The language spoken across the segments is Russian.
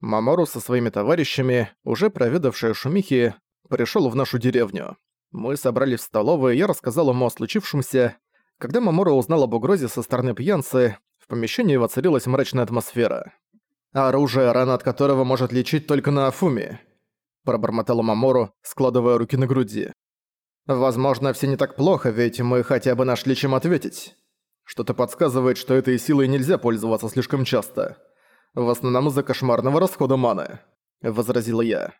Мамору со своими товарищами, уже проведавшие шумихи, пришел в нашу деревню. Мы собрались в столовой, я рассказал ему о случившемся. Когда Мамору узнал об угрозе со стороны пьянцы, в помещении воцарилась мрачная атмосфера. «Оружие, рана от которого может лечить только на Афуме», пробормотала Мамору, складывая руки на груди. «Возможно, все не так плохо, ведь мы хотя бы нашли чем ответить. Что-то подсказывает, что этой силой нельзя пользоваться слишком часто. В основном из-за кошмарного расхода маны», — возразила я.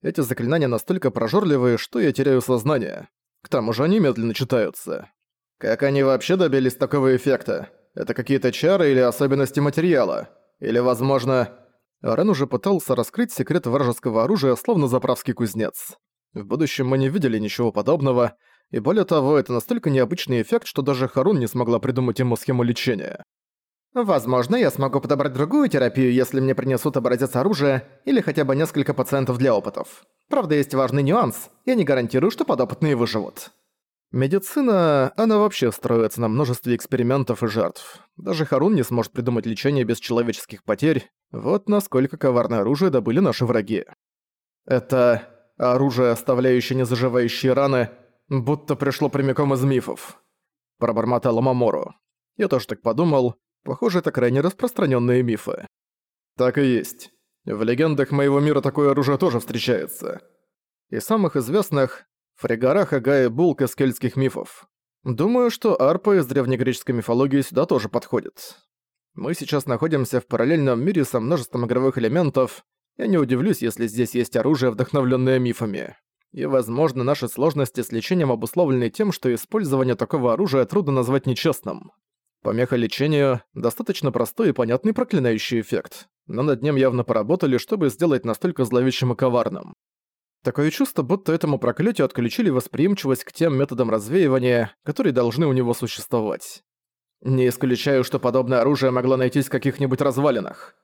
«Эти заклинания настолько прожорливые, что я теряю сознание. К тому же они медленно читаются. Как они вообще добились такого эффекта? Это какие-то чары или особенности материала? Или, возможно...» Рен уже пытался раскрыть секрет вражеского оружия, словно заправский кузнец. В будущем мы не видели ничего подобного, и более того, это настолько необычный эффект, что даже Харун не смогла придумать ему схему лечения. Возможно, я смогу подобрать другую терапию, если мне принесут образец оружия или хотя бы несколько пациентов для опытов. Правда, есть важный нюанс. Я не гарантирую, что подопытные выживут. Медицина, она вообще строится на множестве экспериментов и жертв. Даже Харун не сможет придумать лечение без человеческих потерь. Вот насколько коварное оружие добыли наши враги. Это оружие, оставляющее незаживающие раны, будто пришло прямиком из мифов. Пробормотала Мамору. Я тоже так подумал. Похоже, это крайне распространенные мифы. Так и есть. В легендах моего мира такое оружие тоже встречается. Из самых известных Фригарах, Агая, Булк из кельтских мифов. Думаю, что арпа из древнегреческой мифологии сюда тоже подходит. Мы сейчас находимся в параллельном мире со множеством игровых элементов. Я не удивлюсь, если здесь есть оружие, вдохновленное мифами. И, возможно, наши сложности с лечением обусловлены тем, что использование такого оружия трудно назвать нечестным. Помеха лечению – достаточно простой и понятный проклинающий эффект, но над ним явно поработали, чтобы сделать настолько зловещим и коварным. Такое чувство, будто этому проклятию отключили восприимчивость к тем методам развеивания, которые должны у него существовать. Не исключаю, что подобное оружие могло найтись в каких-нибудь развалинах.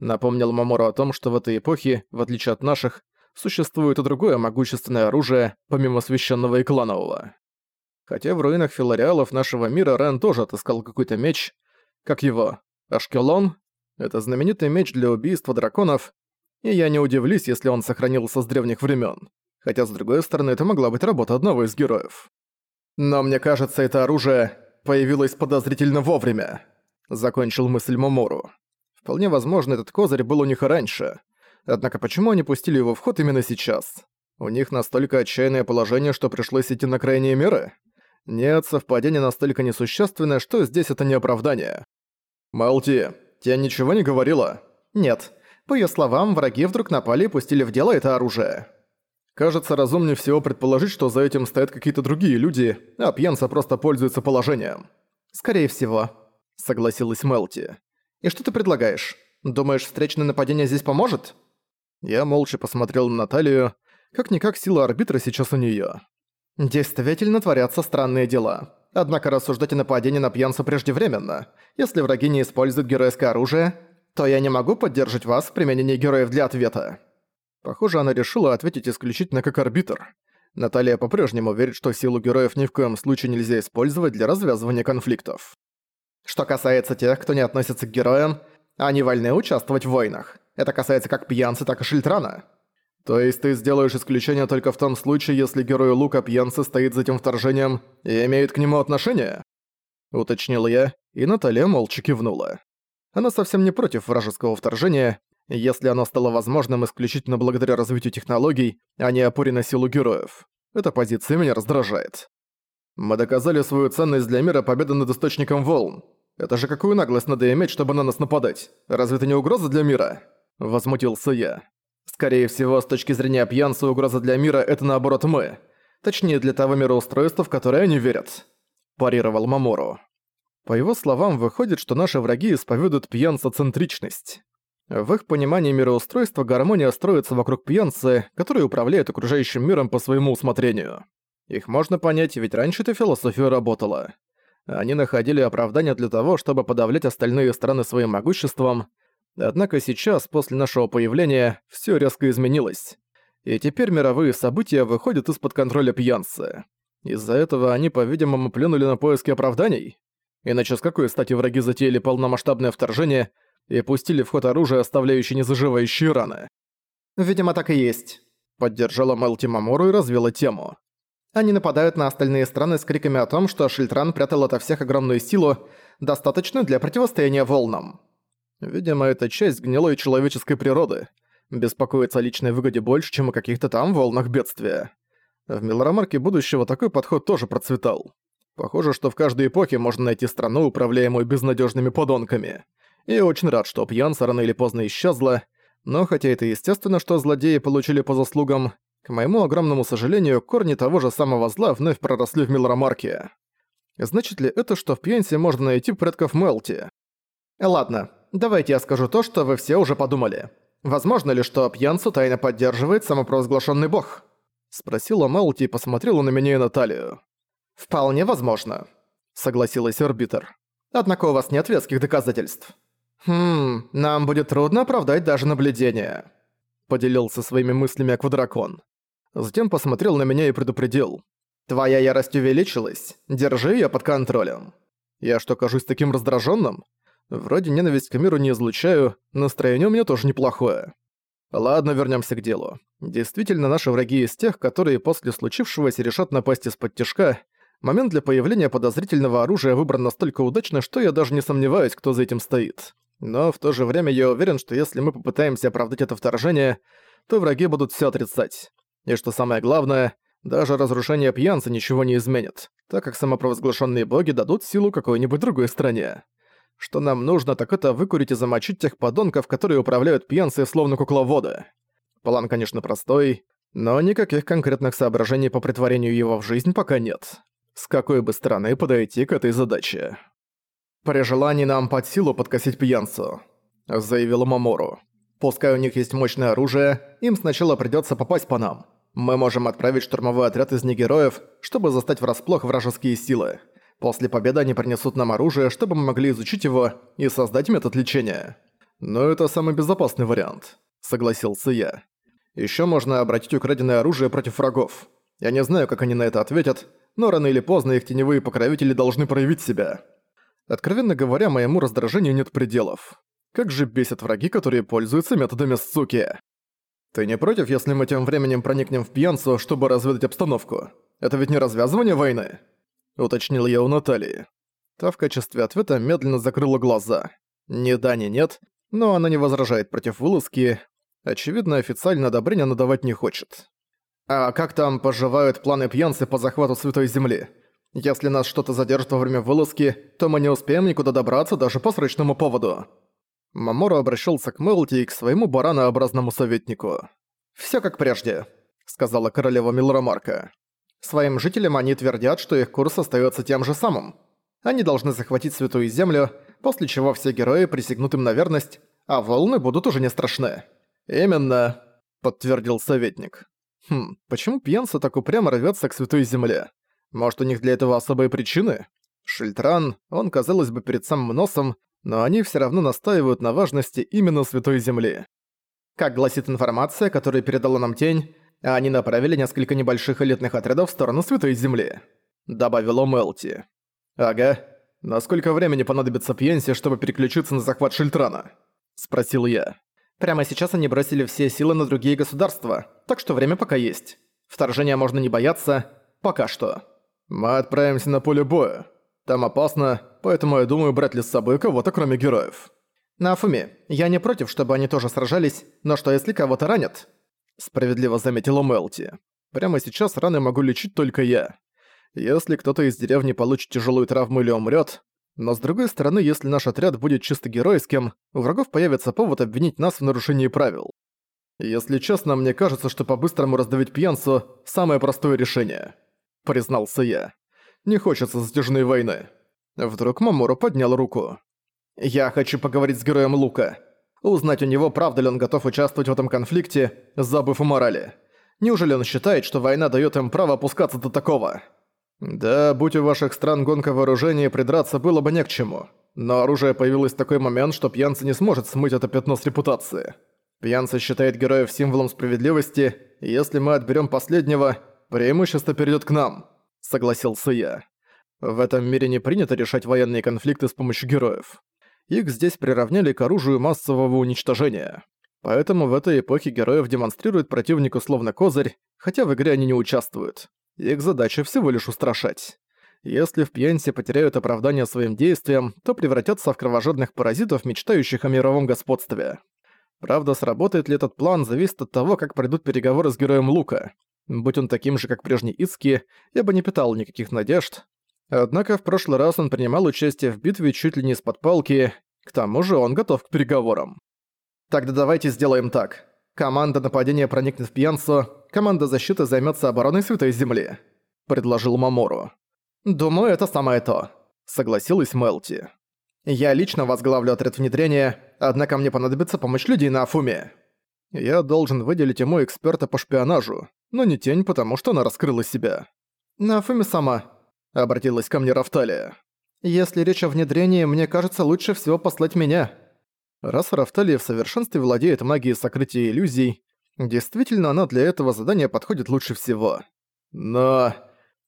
Напомнил Мамору о том, что в этой эпохе, в отличие от наших, существует и другое могущественное оружие, помимо священного и кланового. Хотя в руинах филариалов нашего мира Рен тоже отыскал какой-то меч, как его, Ашкелон, это знаменитый меч для убийства драконов, и я не удивлюсь, если он сохранился с древних времен. Хотя, с другой стороны, это могла быть работа одного из героев. Но мне кажется, это оружие появилось подозрительно вовремя. Закончил мысль Момору. Вполне возможно, этот козырь был у них и раньше. Однако почему они пустили его в ход именно сейчас? У них настолько отчаянное положение, что пришлось идти на крайние меры? Нет, совпадение настолько несущественное, что здесь это не оправдание. «Малти, тебе ничего не говорила?» «Нет. По её словам, враги вдруг напали и пустили в дело это оружие. Кажется, разумнее всего предположить, что за этим стоят какие-то другие люди, а пьянца просто пользуется положением. «Скорее всего», — согласилась Мелти. «И что ты предлагаешь? Думаешь, встречное нападение здесь поможет?» Я молча посмотрел на Наталью. Как-никак сила арбитра сейчас у неё. Действительно творятся странные дела. Однако рассуждать о нападении на пьянца преждевременно. Если враги не используют геройское оружие, то я не могу поддержать вас в применении героев для ответа». Похоже, она решила ответить исключительно как арбитр. Наталья по-прежнему верит, что силу героев ни в коем случае нельзя использовать для развязывания конфликтов. Что касается тех, кто не относится к героям, они вольны участвовать в войнах. Это касается как пьянцы, так и шильтрана. То есть ты сделаешь исключение только в том случае, если герой Лука пьянцы стоит за этим вторжением и имеет к нему отношение? Уточнил я, и Наталья молча кивнула. Она совсем не против вражеского вторжения, если оно стало возможным исключительно благодаря развитию технологий, а не опоре на силу героев. Эта позиция меня раздражает. Мы доказали свою ценность для мира победы над Источником Волн. Это же какую наглость надо иметь, чтобы на нас нападать? Разве это не угроза для мира? Возмутился я. Скорее всего, с точки зрения пьянца, угроза для мира — это наоборот мы. Точнее, для того мироустройства, в которое они верят. Парировал Мамору. По его словам, выходит, что наши враги исповедуют пьянца-центричность. В их понимании мироустройства гармония строится вокруг пьянцы, который управляет окружающим миром по своему усмотрению. Их можно понять, ведь раньше эта философия работала. Они находили оправдание для того, чтобы подавлять остальные страны своим могуществом, однако сейчас, после нашего появления, все резко изменилось. И теперь мировые события выходят из-под контроля пьянцы. Из-за этого они, по-видимому, плюнули на поиски оправданий? Иначе с какой стати враги затеяли полномасштабное вторжение и пустили в ход оружие, оставляющее незаживающие раны. «Видимо, так и есть», — поддержала Мелти Мамору и развела тему. Они нападают на остальные страны с криками о том, что Шильтран прятал ото всех огромную силу, достаточную для противостояния волнам. Видимо, это часть гнилой человеческой природы. Беспокоиться о личной выгоде больше, чем о каких-то там волнах бедствия. В Милорамарке будущего такой подход тоже процветал. Похоже, что в каждой эпохе можно найти страну, управляемую безнадежными подонками. И очень рад, что пьянца рано или поздно исчезла, но хотя это естественно, что злодеи получили по заслугам, к моему огромному сожалению, корни того же самого зла вновь проросли в Милрамарке. Значит ли это, что в Пьянсе можно найти предков Мелти? Ладно, давайте я скажу то, что вы все уже подумали. Возможно ли, что Пьянцу тайно поддерживает самопровозглашенный бог? Спросила Мелти и посмотрела на меня и Наталью. «Вполне возможно», — согласилась Орбитер. «Однако у вас нет веских доказательств». «Хм, нам будет трудно оправдать даже наблюдение», — поделился своими мыслями Аквадракон. Затем посмотрел на меня и предупредил. «Твоя ярость увеличилась. Держи её под контролем». «Я что, кажусь таким раздражённым? Вроде ненависть к миру не излучаю, настроение у меня тоже неплохое». Ладно, вернёмся к делу. Действительно, наши враги из тех, которые после случившегося решат напасть из-под тяжка. Момент для появления подозрительного оружия выбран настолько удачно, что я даже не сомневаюсь, кто за этим стоит. Но в то же время я уверен, что если мы попытаемся оправдать это вторжение, то враги будут всё отрицать. И что самое главное, даже разрушение пьянца ничего не изменит, так как самопровозглашенные боги дадут силу какой-нибудь другой стране. Что нам нужно, так это выкурить и замочить тех подонков, которые управляют пьянцей словно кукловоды. План, конечно, простой, но никаких конкретных соображений по притворению его в жизнь пока нет. С какой бы стороны подойти к этой задаче? «При желании нам под силу подкосить пьянцу», — заявила Мамору. Пускай у них есть мощное оружие, им сначала придётся попасть по нам. Мы можем отправить штурмовой отряд из негероев, чтобы застать врасплох вражеские силы. После победы они принесут нам оружие, чтобы мы могли изучить его и создать метод лечения. Но это самый безопасный вариант, согласился я. Ещё можно обратить украденное оружие против врагов. Я не знаю, как они на это ответят, но рано или поздно их теневые покровители должны проявить себя. Откровенно говоря, моему раздражению нет пределов. Как же бесят враги, которые пользуются методами суки. Ты не против, если мы тем временем проникнем в пьянцу, чтобы разведать обстановку? Это ведь не развязывание войны? Уточнил я у Натальи. Та в качестве ответа медленно закрыла глаза. Ни да, ни нет, но она не возражает против вылазки. Очевидно, официально одобрение она давать не хочет. А как там поживают планы пьянцы по захвату Святой Земли? Если нас что-то задержит во время вылазки, то мы не успеем никуда добраться даже по срочному поводу. Мамору обращался к Мелти и к своему баранообразному советнику. «Всё как прежде», — сказала королева Милрамарка. «Своим жителям они твердят, что их курс остаётся тем же самым. Они должны захватить Святую Землю, после чего все герои присягнут им на верность, а волны будут уже не страшны». «Именно», — подтвердил советник. «Хм, почему пьянца так упрямо рвётся к Святой Земле? Может, у них для этого особые причины?» Шильтран, он, казалось бы, перед самым носом, но они все равно настаивают на важности именно Святой Земли. Как гласит информация, которую передала нам Тень, они направили несколько небольших элитных отрядов в сторону Святой Земли. Добавила Мелти. «Ага. Насколько времени понадобится Пьенсе, чтобы переключиться на захват Шильтрана?» Спросил я. Прямо сейчас они бросили все силы на другие государства, так что время пока есть. Вторжения можно не бояться, пока что. Мы отправимся на поле боя. Там опасно, поэтому я думаю брать ли с собой кого-то кроме героев. На Афуме, я не против, чтобы они тоже сражались, но что если кого-то ранят? Справедливо заметила Мелти. Прямо сейчас раны могу лечить только я. Если кто-то из деревни получит тяжелую травму или умрет, но с другой стороны, если наш отряд будет чисто геройским, у врагов появится повод обвинить нас в нарушении правил. Если честно, мне кажется, что по-быстрому раздавить пьянцу – самое простое решение. Признался я. Не хочется затяжной войны. Вдруг Мамору поднял руку. «Я хочу поговорить с героем Лука. Узнать у него, правда ли он готов участвовать в этом конфликте, забыв о морали. Неужели он считает, что война даёт им право опускаться до такого?» «Да, будь у ваших стран гонка вооружения, придраться было бы не к чему. Но оружие появилось в такой момент, что пьянца не сможет смыть это пятно с репутации. Пьянца считает героев символом справедливости, и если мы отберем последнего, преимущество перейдет к нам», — согласился я. В этом мире не принято решать военные конфликты с помощью героев. Их здесь приравняли к оружию массового уничтожения. Поэтому в этой эпохе героев демонстрируют противнику словно козырь, хотя в игре они не участвуют. Их задача всего лишь устрашать. Если в Пьянсе потеряют оправдание своим действиям, то превратятся в кровожадных паразитов, мечтающих о мировом господстве. Правда, сработает ли этот план, зависит от того, как пройдут переговоры с героем Лука. Будь он таким же, как прежний Ицки, я бы не питал никаких надежд. Однако в прошлый раз он принимал участие в битве чуть ли не из-под палки, к тому же он готов к переговорам. Тогда давайте сделаем так. Команда нападения проникнет в Пьянсу, команда защиты займется обороной Святой Земли», — предложил Мамору. «Думаю, это самое то», — согласилась Мелти. «Я лично возглавлю отряд внедрения, однако мне понадобится помощь людей на Афуме. Я должен выделить ему эксперта по шпионажу, но не тень, потому что она раскрыла себя. На Афуме сама», — обратилась ко мне Рафталия. «Если речь о внедрении, мне кажется, лучше всего послать меня». Раз Рафталия в совершенстве владеет магией сокрытия иллюзий, действительно она для этого задания подходит лучше всего. Но...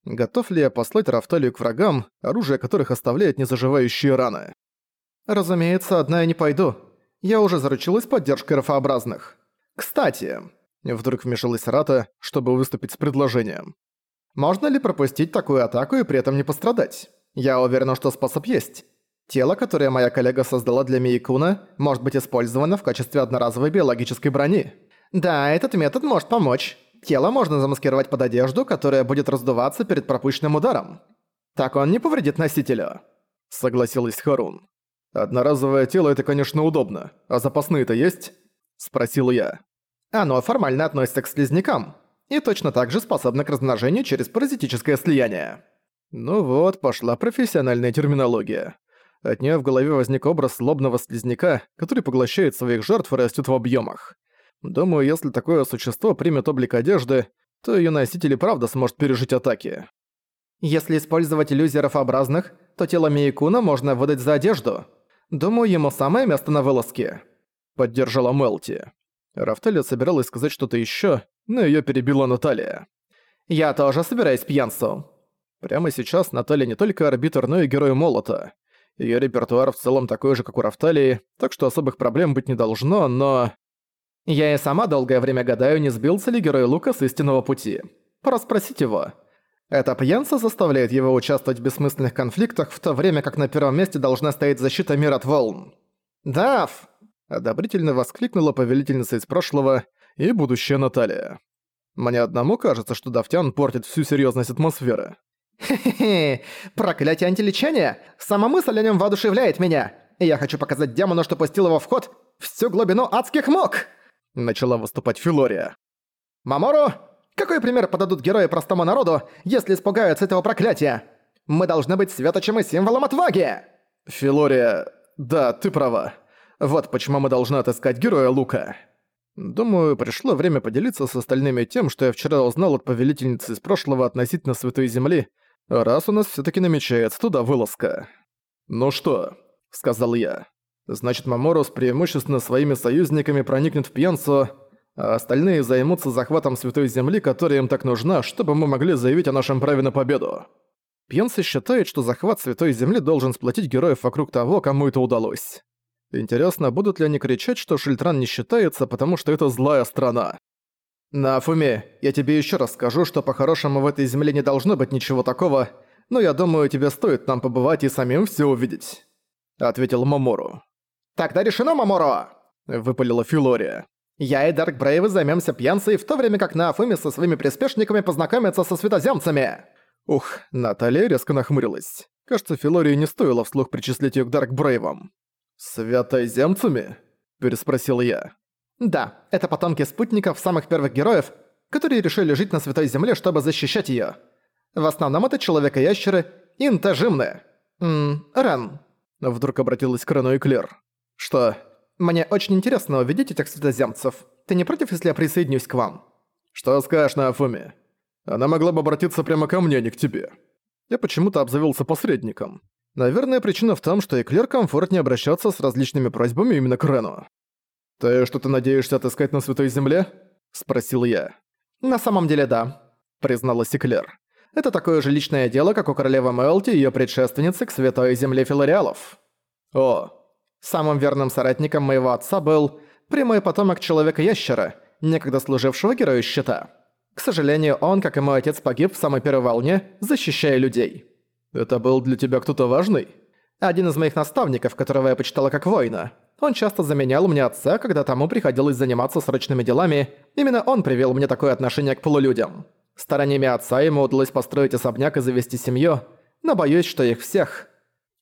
Готов ли я послать Рафталию к врагам, оружие которых оставляет незаживающие раны? Разумеется, одна я не пойду. Я уже заручилась поддержкой рафообразных. Кстати, вдруг вмешалась Рата, чтобы выступить с предложением. Можно ли пропустить такую атаку и при этом не пострадать? Я уверена, что способ есть. Тело, которое моя коллега создала для Миикуна, может быть использовано в качестве одноразовой биологической брони. Да, этот метод может помочь. Тело можно замаскировать под одежду, которая будет раздуваться перед пропущенным ударом. Так он не повредит носителю. Согласилась Харун. «Одноразовое тело — это, конечно, удобно. А запасные-то есть?» Спросил я. Оно формально относится к слизнякам. И точно так же способно к размножению через паразитическое слияние. Ну вот, пошла профессиональная терминология. От нее в голове возник образ злобного слизняка, который поглощает своих жертв и растет в объемах. Думаю, если такое существо примет облик одежды, то ее носитель и правда сможет пережить атаки. Если использовать иллюзеров-образных, то тело Миякуна можно выдать за одежду. Думаю, ему самое место на вылазке. Поддержала Мелти. Рафталия собиралась сказать что-то еще, но ее перебила Наталья. «Я тоже собираюсь пьянцу». Прямо сейчас Наталья не только арбитр, но и герой Молота. Ее репертуар в целом такой же, как у Рафталии, так что особых проблем быть не должно, но... Я и сама долгое время гадаю, не сбился ли герой Лука с истинного пути. Пора спросить его. Это пьянца заставляет его участвовать в бессмысленных конфликтах, в то время как на первом месте должна стоять защита мира от волн. «Дав!» – одобрительно воскликнула повелительница из прошлого и будущая Наталья. Мне одному кажется, что Давтян портит всю серьезность атмосферы. «Хе-хе-хе! Проклятие антилечения! Сама мысль о нем воодушевляет меня! И я хочу показать демону, что пустил его в ход всю глубину адских мок!» Начала выступать Филория. «Мамору, какой пример подадут герои простому народу, если испугаются этого проклятия? Мы должны быть светочем и символом отваги!» «Филория, да, ты права. Вот почему мы должны отыскать героя Лука». Думаю, пришло время поделиться с остальными тем, что я вчера узнал от повелительницы из прошлого относительно Святой Земли, раз у нас все таки намечается туда вылазка. «Ну что?» — сказал я. Значит, Маморус преимущественно своими союзниками проникнет в Пьянцу, а остальные займутся захватом Святой Земли, которая им так нужна, чтобы мы могли заявить о нашем праве на победу. Пьянцы считает, что захват Святой Земли должен сплотить героев вокруг того, кому это удалось. Интересно, будут ли они кричать, что Шильтран не считается, потому что это злая страна? На Фуме, я тебе еще раз скажу, что по-хорошему в этой земле не должно быть ничего такого, но я думаю, тебе стоит там побывать и самим все увидеть», — ответил Мамору. «Тогда решено, Маморо!» – выпалила Филория. «Я и Дарк Брейвы займемся пьянцей, в то время как на Афуме со своими приспешниками познакомятся со светоземцами!» Ух, Наталья резко нахмурилась. Кажется, Филории не стоило вслух причислить её к Дарк Брейвам. «Святоземцами?» – переспросил я. «Да, это потомки спутников самых первых героев, которые решили жить на Святой Земле, чтобы защищать её. В основном это человека-ящеры и интажимны. Ммм, Рен». Вдруг обратилась к Рену и Клер. «Что? Мне очень интересно увидеть этих светоземцев. Ты не против, если я присоединюсь к вам?» «Что скажешь на Афуме? Она могла бы обратиться прямо ко мне, а не к тебе». Я почему-то обзавелся посредником. Наверное, причина в том, что Эклер комфортнее обращаться с различными просьбами именно к Рену. «Ты что-то надеешься отыскать на Святой Земле?» – спросил я. «На самом деле да», – призналась Эклер. «Это такое же личное дело, как у королевы Мелти и её предшественницы к Святой Земле Филариалов». «О, Самым верным соратником моего отца был прямой потомок Человека-ящера, некогда служившего герою щита. К сожалению, он, как и мой отец, погиб в самой первой волне, защищая людей. Это был для тебя кто-то важный? Один из моих наставников, которого я почитала как воина. Он часто заменял мне отца, когда тому приходилось заниматься срочными делами. Именно он привел мне такое отношение к полулюдям. Стараниями отца ему удалось построить особняк и завести семью, но боюсь, что их всех...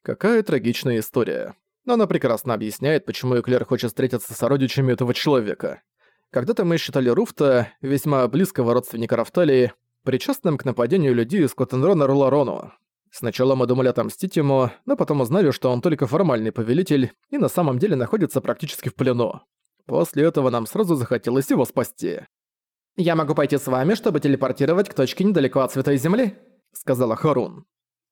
Какая трагичная история. Но она прекрасно объясняет, почему Эклер хочет встретиться с сородичами этого человека. Когда-то мы считали Руфта, весьма близкого родственника Рафталии, причастным к нападению людей из Котенрона Руларону. Сначала мы думали отомстить ему, но потом узнали, что он только формальный повелитель и на самом деле находится практически в плену. После этого нам сразу захотелось его спасти. «Я могу пойти с вами, чтобы телепортировать к точке недалеко от Святой Земли», — сказала Харун.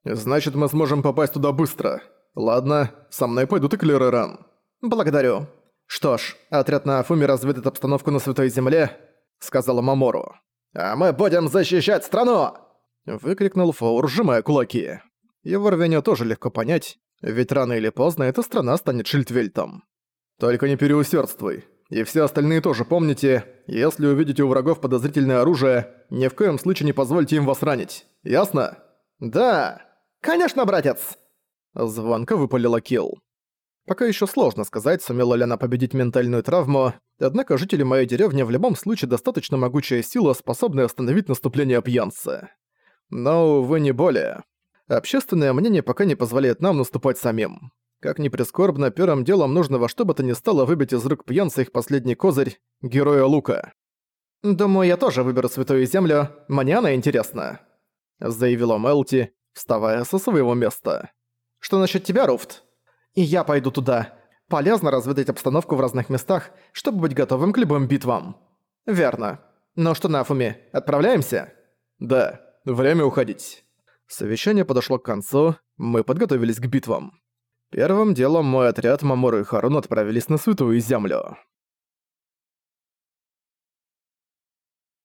«Значит, мы сможем попасть туда быстро. Ладно, со мной пойдут и Клереран». «Благодарю. Что ж, отряд на Афуме разведет обстановку на Святой Земле», — сказала Мамору. «А мы будем защищать страну!» Выкрикнул Фаур, сжимая кулаки. Его рвение тоже легко понять, ведь рано или поздно эта страна станет Шильдвельтом. Только не переусердствуй. И все остальные тоже помните, если увидите у врагов подозрительное оружие, ни в коем случае не позвольте им вас ранить. Ясно? Да. Конечно, братец. Звонко выпалила Килл. Пока еще сложно сказать, сумела ли она победить ментальную травму, однако жители моей деревни в любом случае достаточно могучая сила, способная остановить наступление пьянца. Но, увы, не более. Общественное мнение пока не позволяет нам наступать самим. Как ни прискорбно, первым делом нужно во что бы то ни стало выбить из рук пьянца их последний козырь — героя Лука. «Думаю, я тоже выберу Святую Землю, мне она интересна», — заявила Мелти, вставая со своего места. «Что насчет тебя, Руфт?» «И я пойду туда. Полезно разведать обстановку в разных местах, чтобы быть готовым к любым битвам». «Верно. Ну что, Нафуми, отправляемся?» «Да». Время уходить. Совещание подошло к концу, мы подготовились к битвам. Первым делом мой отряд Мамору и Харун отправились на Святую Землю.